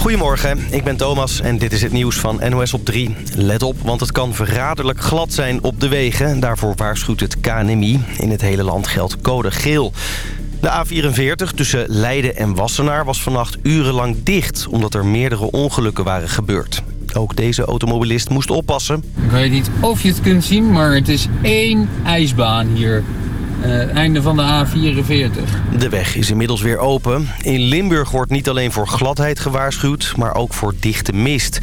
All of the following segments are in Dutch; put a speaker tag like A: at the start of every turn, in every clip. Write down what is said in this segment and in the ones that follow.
A: Goedemorgen, ik ben Thomas en dit is het nieuws van NOS op 3. Let op, want het kan verraderlijk glad zijn op de wegen. Daarvoor waarschuwt het KNMI. In het hele land geldt code geel. De A44 tussen Leiden en Wassenaar was vannacht urenlang dicht... omdat er meerdere ongelukken waren gebeurd. Ook deze automobilist moest oppassen.
B: Ik weet niet of je het kunt zien, maar het is één ijsbaan hier. Uh, einde van de A44.
A: De weg is inmiddels weer open. In Limburg wordt niet alleen voor gladheid gewaarschuwd, maar ook voor dichte mist.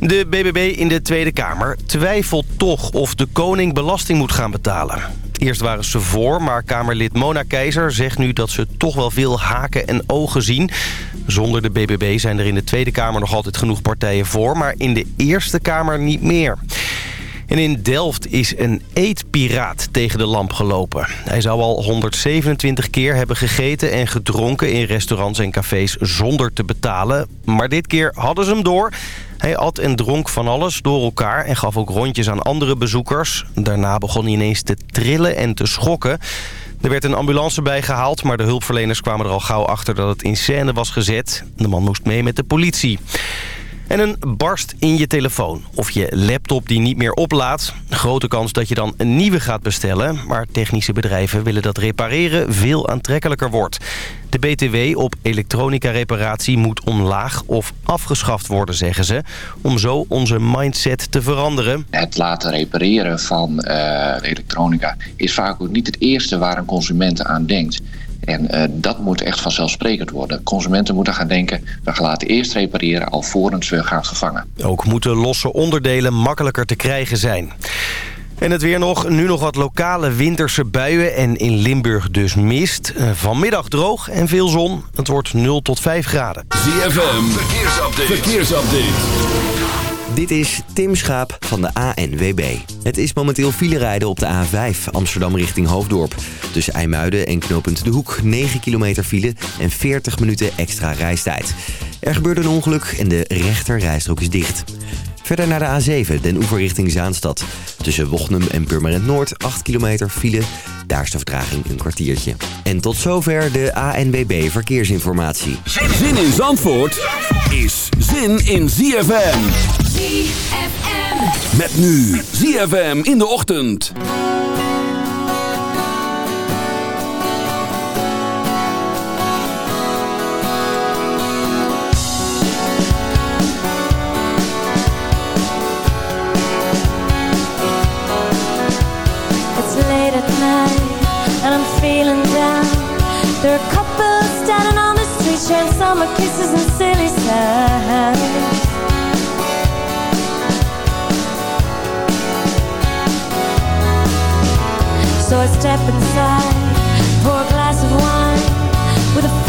A: De BBB in de Tweede Kamer twijfelt toch of de koning belasting moet gaan betalen. Eerst waren ze voor, maar Kamerlid Mona Keizer zegt nu dat ze toch wel veel haken en ogen zien. Zonder de BBB zijn er in de Tweede Kamer nog altijd genoeg partijen voor, maar in de Eerste Kamer niet meer. En in Delft is een eetpiraat tegen de lamp gelopen. Hij zou al 127 keer hebben gegeten en gedronken in restaurants en cafés zonder te betalen. Maar dit keer hadden ze hem door. Hij at en dronk van alles door elkaar en gaf ook rondjes aan andere bezoekers. Daarna begon hij ineens te trillen en te schokken. Er werd een ambulance bijgehaald, maar de hulpverleners kwamen er al gauw achter dat het in scène was gezet. De man moest mee met de politie. En een barst in je telefoon of je laptop die niet meer oplaadt. Grote kans dat je dan een nieuwe gaat bestellen. Maar technische bedrijven willen dat repareren veel aantrekkelijker wordt. De BTW op elektronica-reparatie moet omlaag of afgeschaft worden, zeggen ze. Om zo onze mindset te veranderen.
C: Het laten repareren van uh, elektronica is vaak ook niet het eerste waar een consument aan denkt. En uh, dat moet echt vanzelfsprekend worden. Consumenten moeten gaan denken, we gaan laten eerst repareren alvorens we gaan vervangen.
A: Ook moeten losse onderdelen makkelijker te krijgen zijn. En het weer nog. Nu nog wat lokale winterse buien en in Limburg dus mist. Eh, vanmiddag droog en veel zon. Het wordt 0 tot 5 graden.
D: ZFM, verkeersupdate. verkeersupdate.
E: Dit is Tim Schaap van de ANWB. Het is momenteel file rijden op de A5 Amsterdam richting Hoofddorp. Tussen IJmuiden en knooppunt De Hoek 9 kilometer file en 40 minuten extra reistijd. Er gebeurde een ongeluk en de rechter rijstrook is dicht. Verder naar de A7, den oever richting Zaanstad. Tussen Wochnum en Purmerend Noord 8 kilometer file. Daar is de vertraging een kwartiertje. En tot zover de ANWB Verkeersinformatie.
D: Zin in Zandvoort is zin in ZFM.
F: ZFM.
D: Met nu ZFM in de ochtend.
G: There are couples standing on the street sharing summer kisses and silly sounds. So I step inside, pour a glass of wine. With a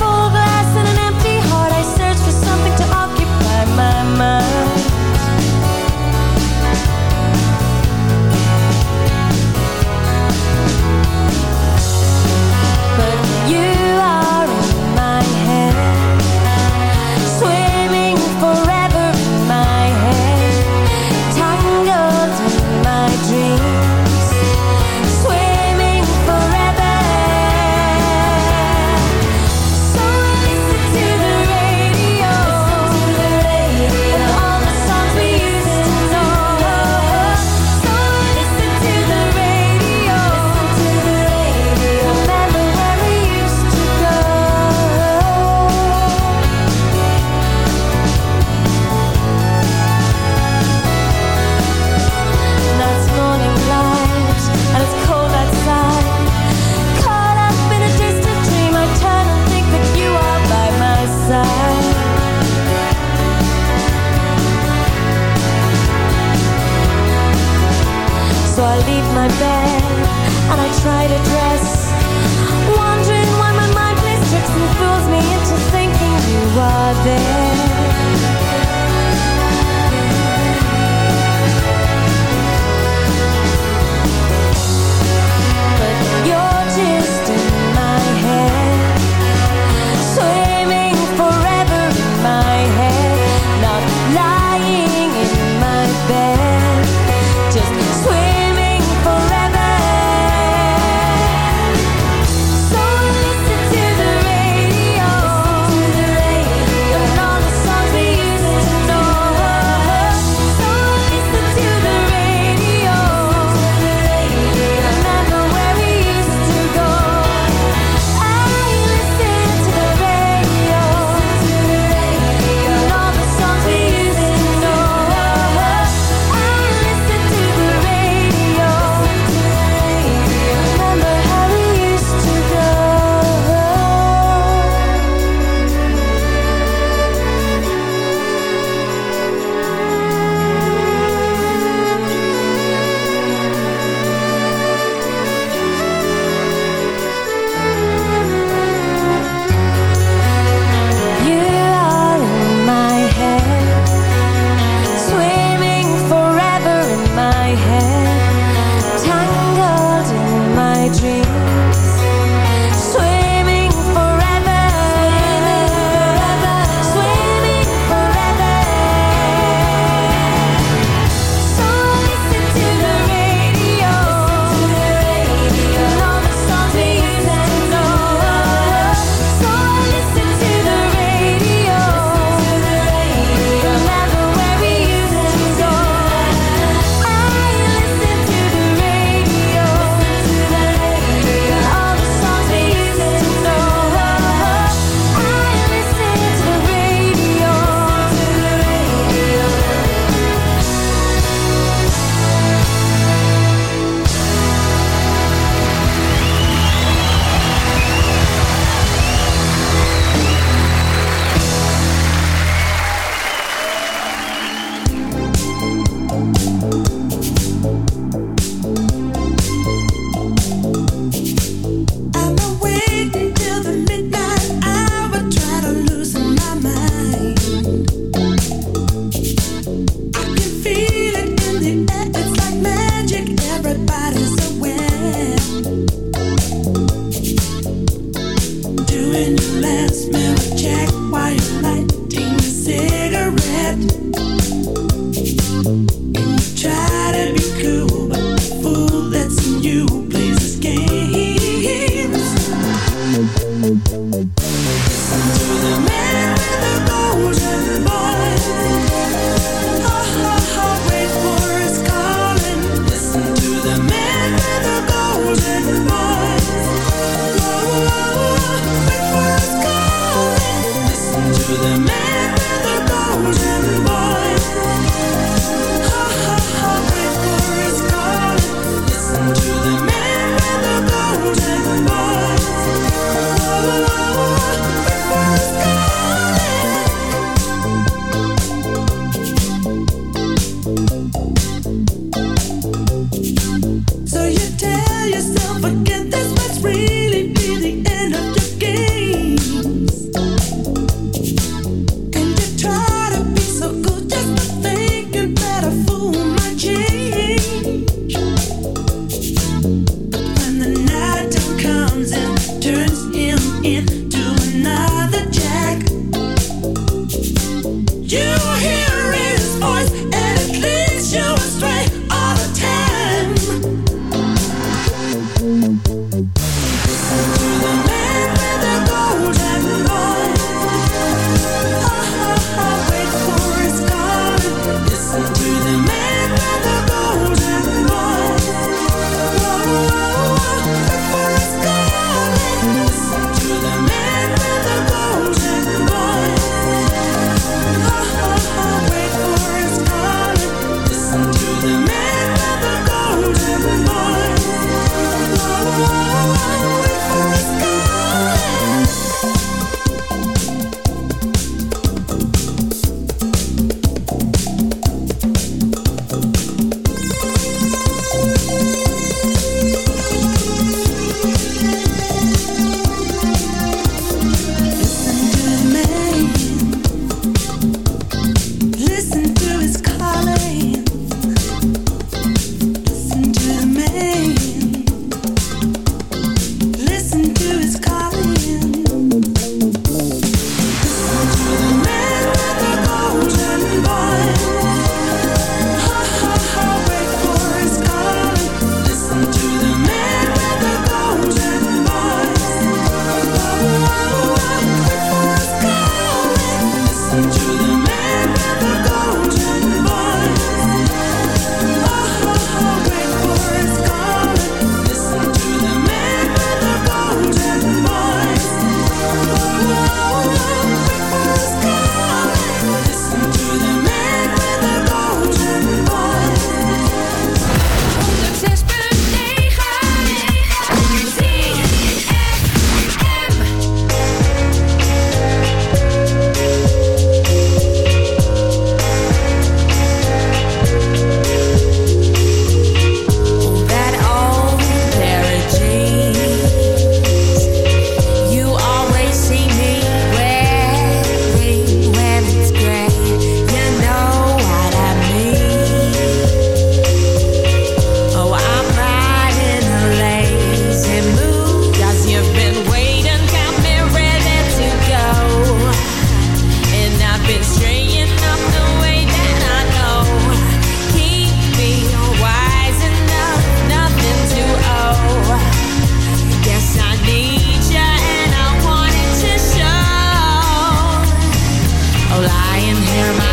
G: Oh, lying here, my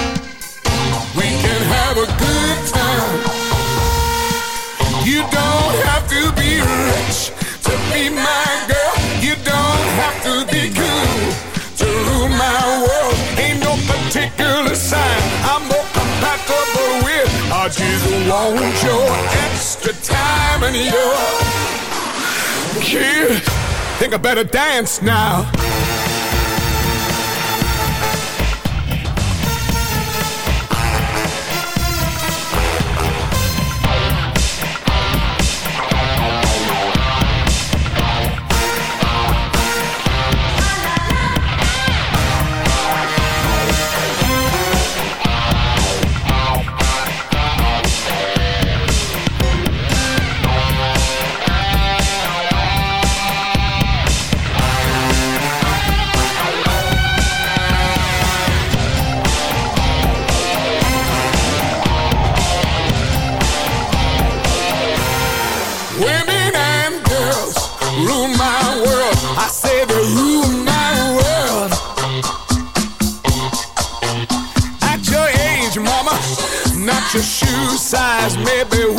H: Have a good time. You don't have to be rich to be my girl. You don't have to be cool to rule my world. Ain't no particular sign I'm more compatible with. I just want your extra time and your kid. Think I better dance now. maybe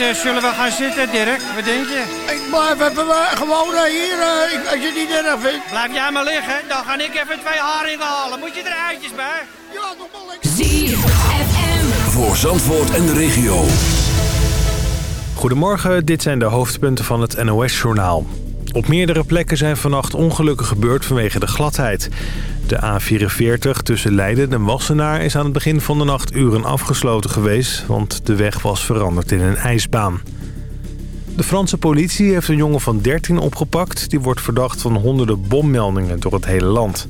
I: Eh, zullen we gaan zitten, Dirk? Wat denk je?
J: Ik blijf even uh, gewoon eh, hier, als je het niet erg vindt.
I: Blijf jij maar liggen, dan ga ik even twee haringen halen. Moet je eruitjes bij?
J: Ja, nog wel lekker.
D: ZFM. Voor Zandvoort en de regio.
K: Goedemorgen, dit zijn de hoofdpunten van het NOS-journaal. Op meerdere plekken zijn vannacht ongelukken gebeurd vanwege de gladheid. De A44 tussen Leiden en Wassenaar is aan het begin van de nacht uren afgesloten geweest... want de weg was veranderd in een ijsbaan. De Franse politie heeft een jongen van 13 opgepakt. Die wordt verdacht van honderden bommeldingen door het hele land.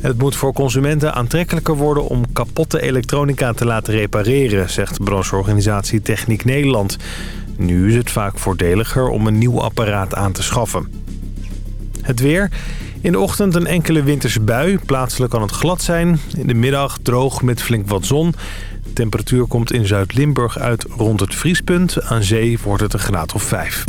K: Het moet voor consumenten aantrekkelijker worden om kapotte elektronica te laten repareren, zegt de brancheorganisatie Techniek Nederland. Nu is het vaak voordeliger om een nieuw apparaat aan te schaffen. Het weer. In de ochtend een enkele winterse bui. Plaatselijk kan het glad zijn. In de middag droog met flink wat zon. De temperatuur komt in Zuid-Limburg uit rond het vriespunt. Aan zee wordt het een graad of
L: vijf.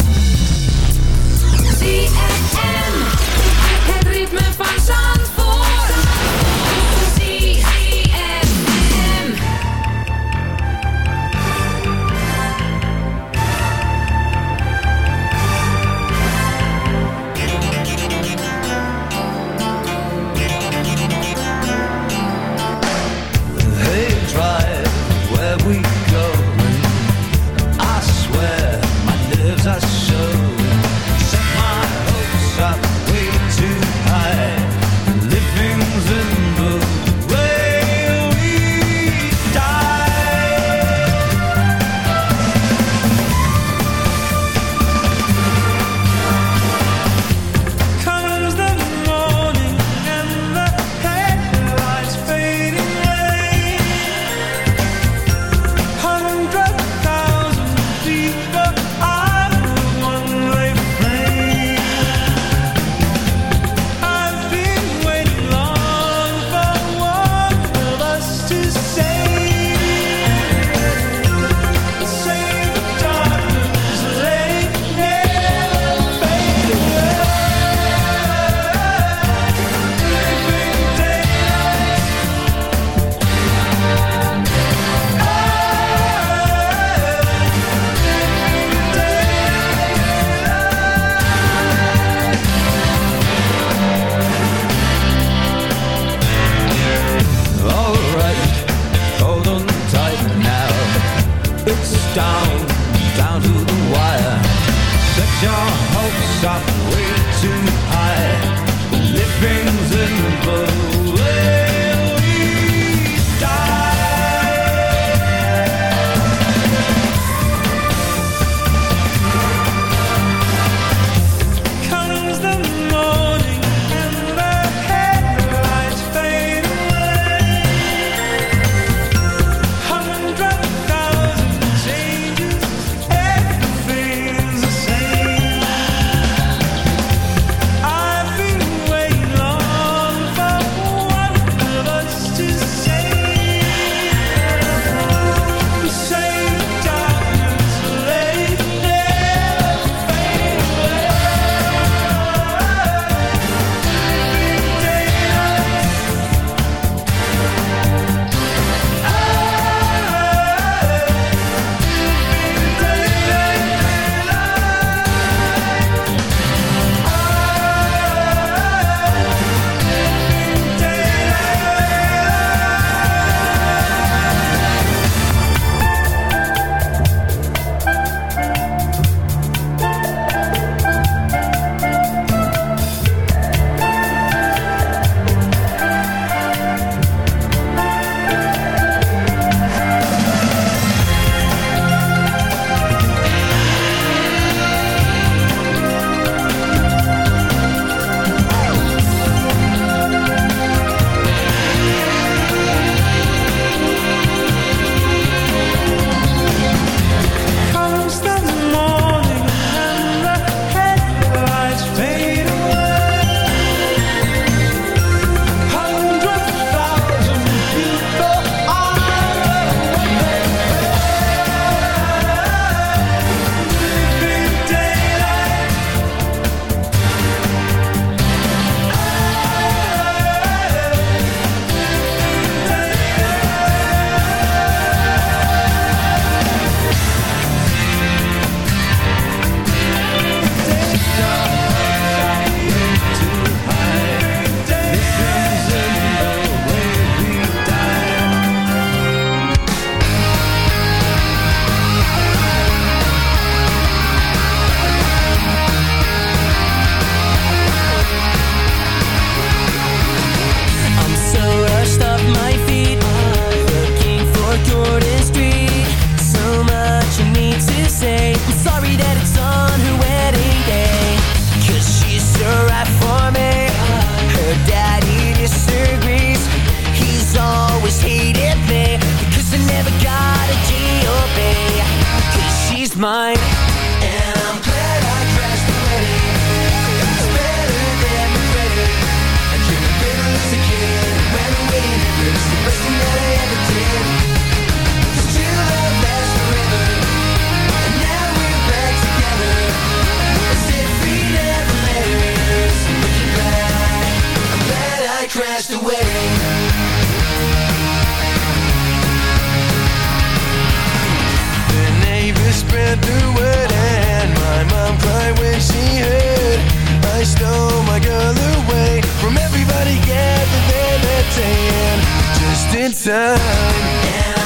L: in time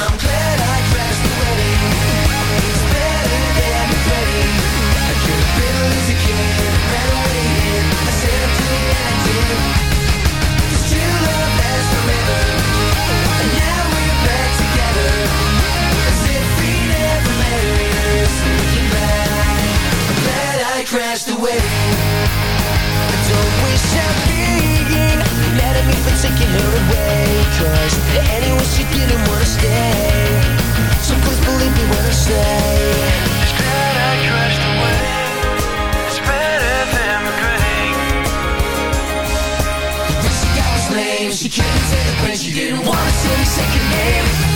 L: Cause anyone she didn't wanna stay. So please believe me when I say It's I crashed away It's better than she got his name She couldn't take the pain She didn't wanna say the second name.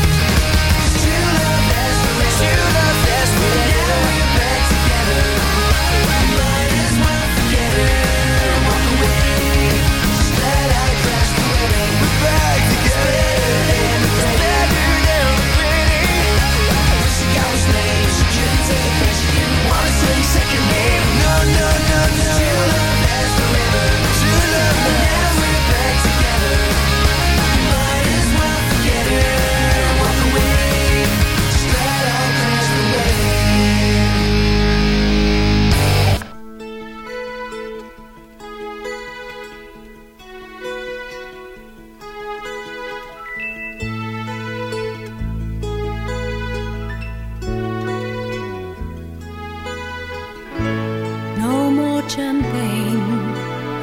L: champagne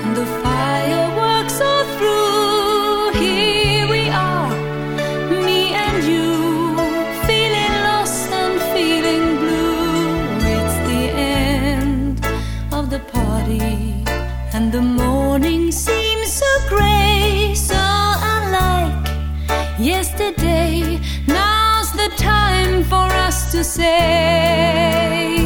L: and the fireworks are through.
F: Here we are, me and you, feeling lost and feeling blue. It's the end of the party, and the morning seems so gray, so unlike yesterday. Now's the time for us to say.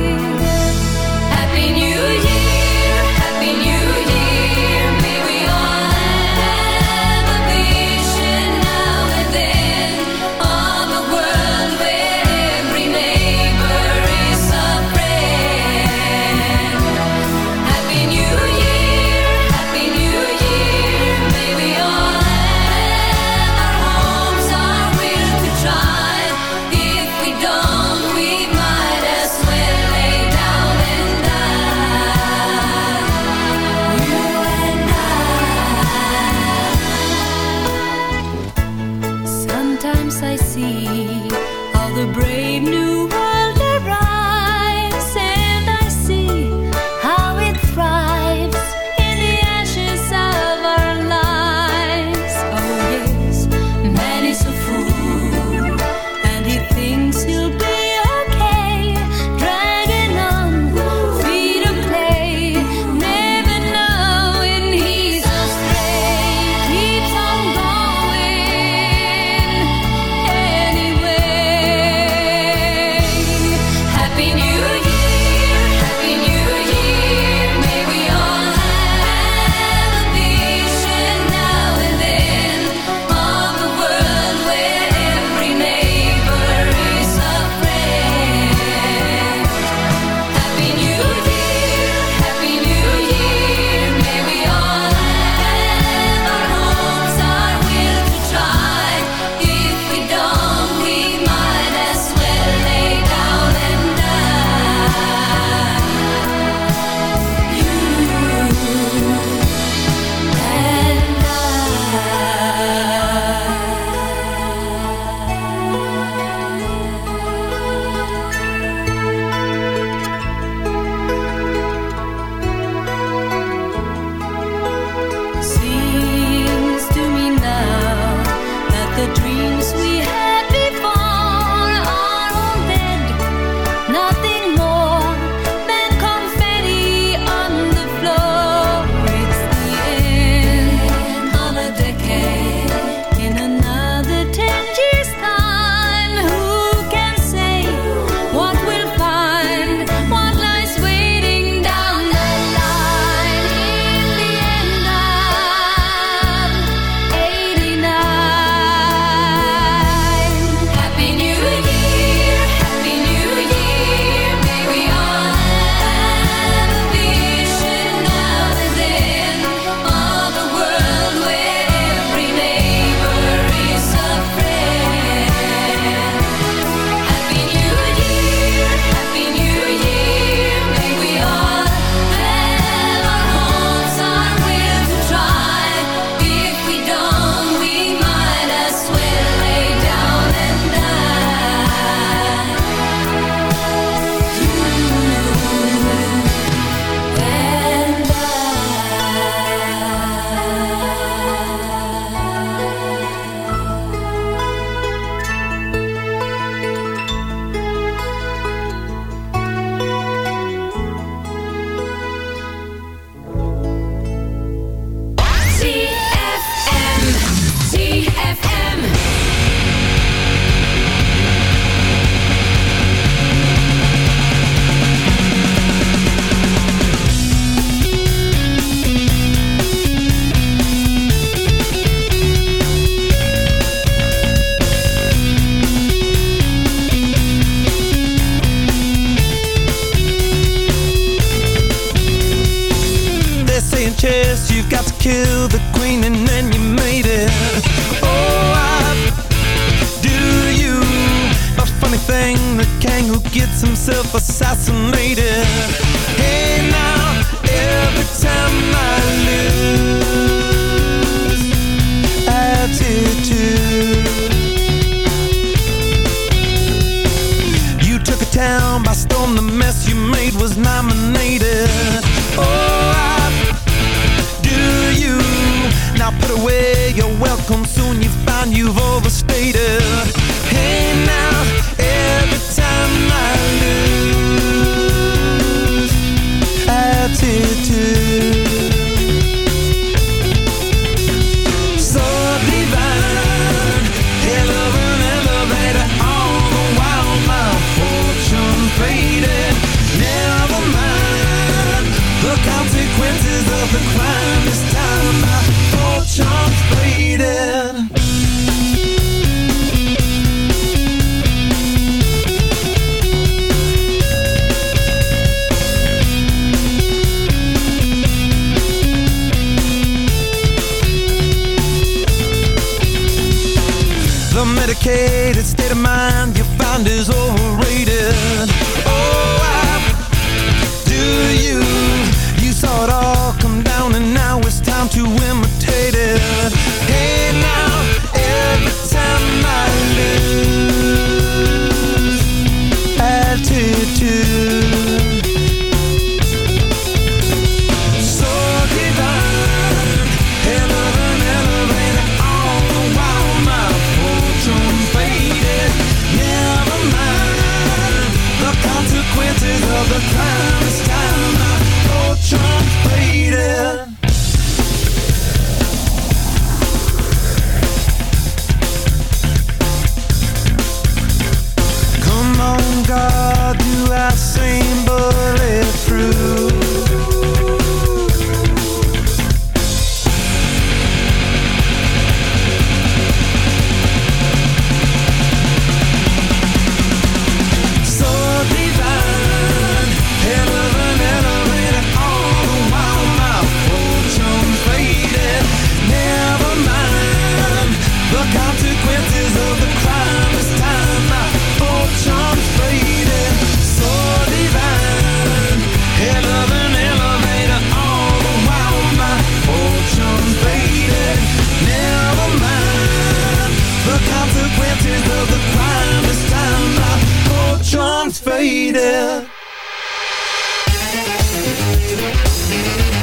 F: Thank.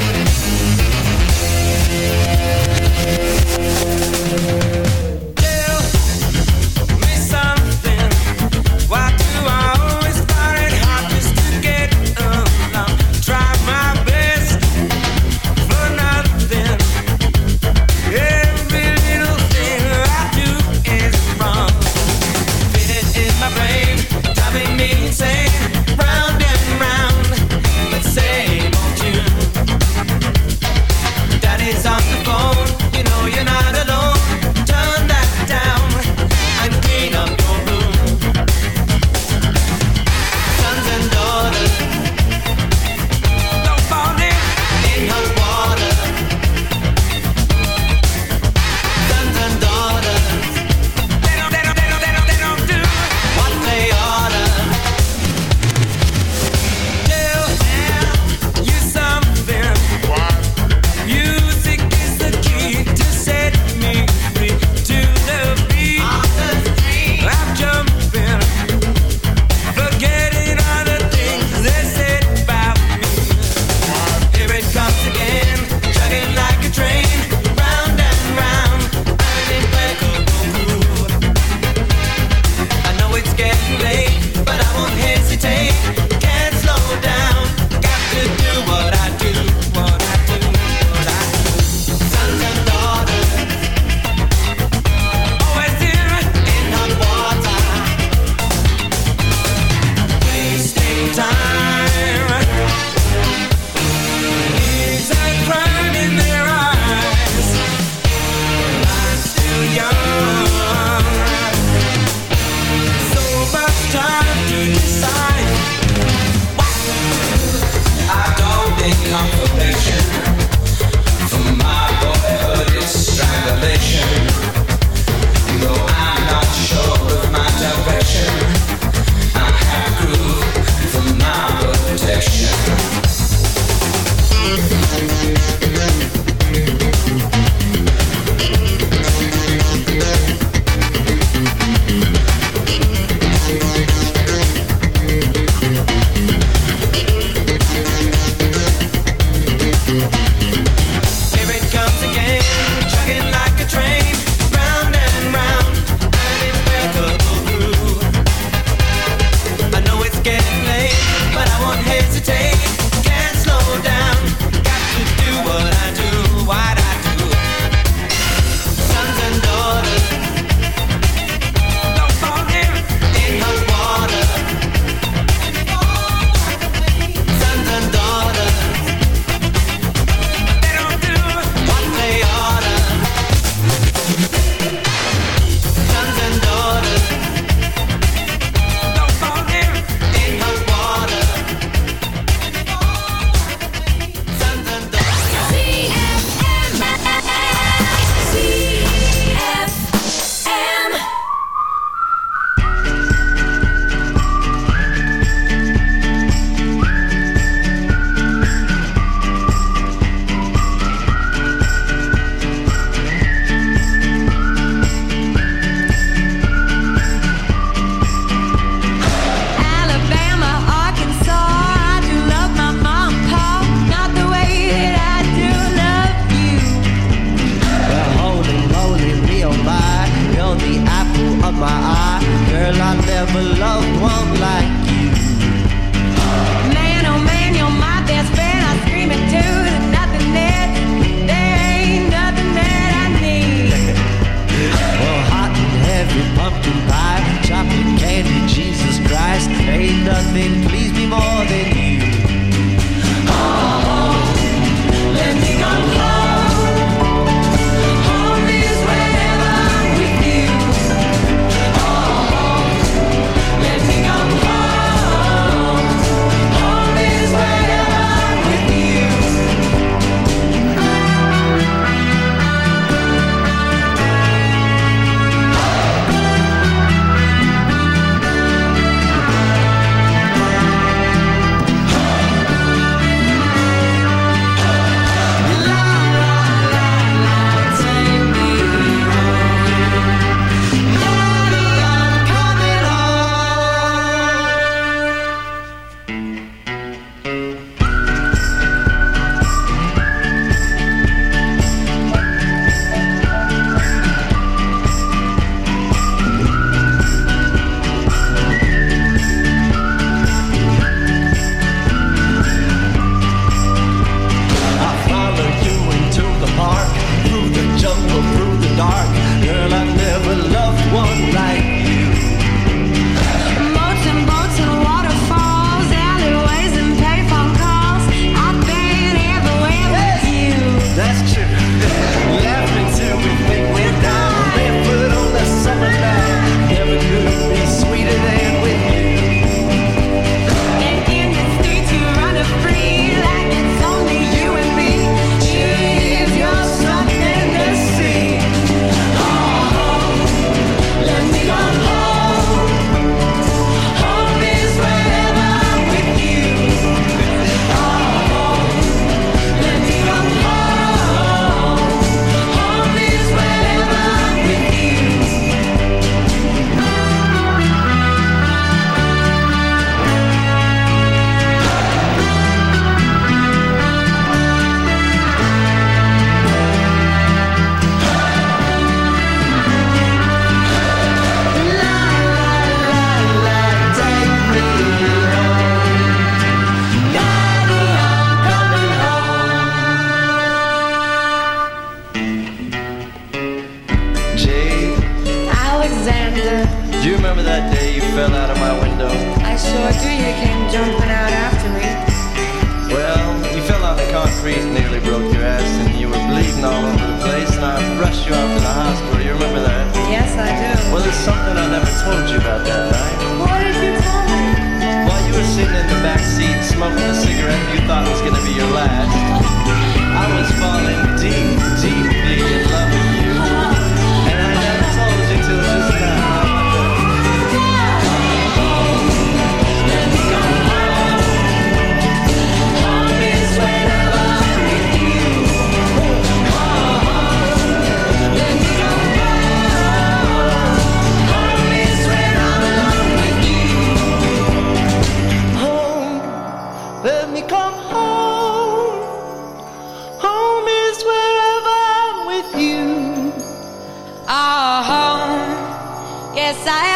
F: Yes,
L: I
M: am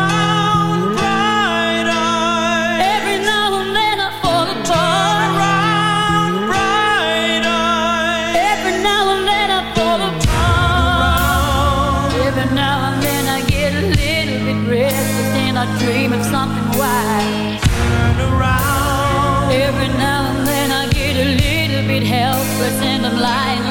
F: send them light.